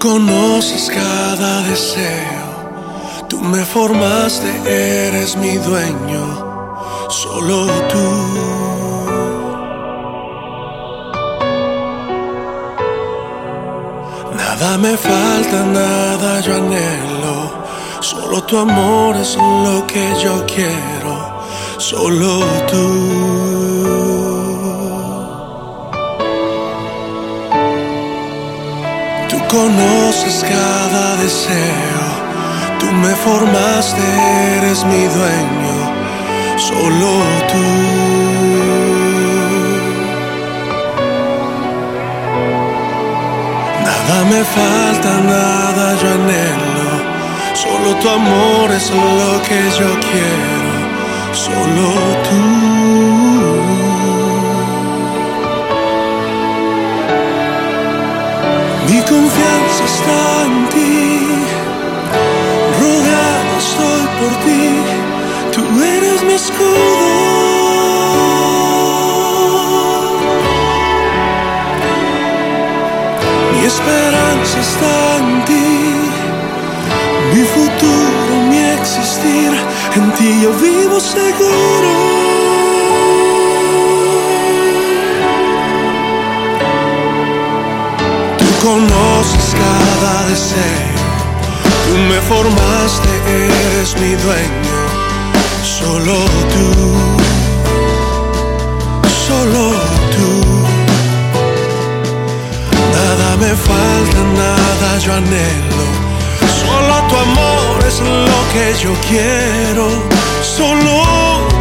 conoces cada deseo, tú me formaste, eres mi dueño, solo tú. Nada me falta, nada yo anhelo, solo tu amor es lo que yo quiero, solo tú. Conoces cada deseo, tú me formaste, eres mi dueño, solo tú. Nada me falta, nada yo anhelo, solo tu amor es lo que yo quiero, solo tú. Mi confianza está en ti, rodeado estoy por ti, tú eres mi escudo. Mi esperanza está en ti, mi futuro, mi existir, en ti yo vivo seguro. Conoces cada deseo, tú me formaste, eres mi dueño, solo tú, solo tú. Nada me falta, nada yo anhelo, solo tu amor es lo que yo quiero, solo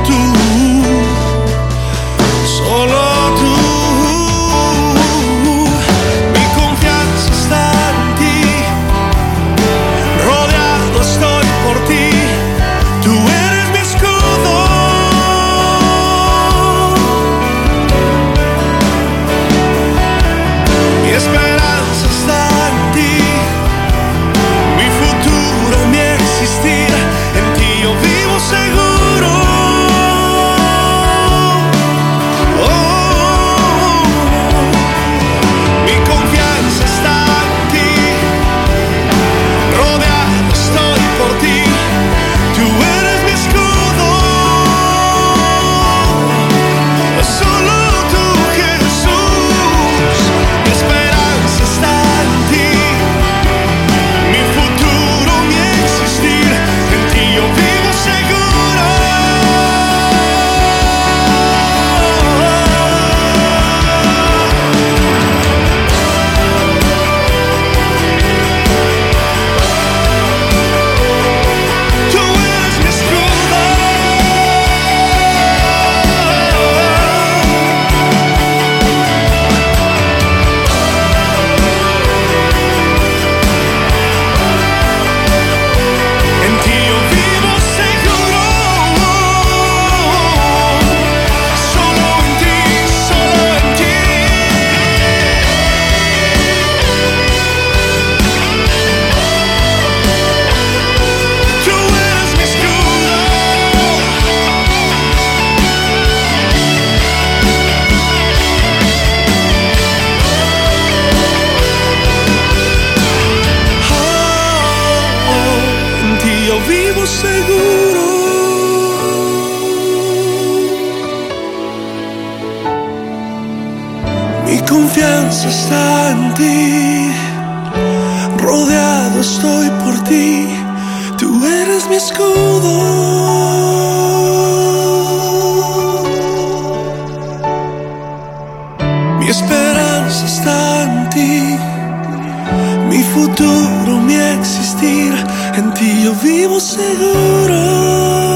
seguro. Mi confianza está en ti, rodeado estoy por ti, tú eres mi escudo. Mi esperanza está en ti, mi futuro, mi existir en ti yo vivo seguro.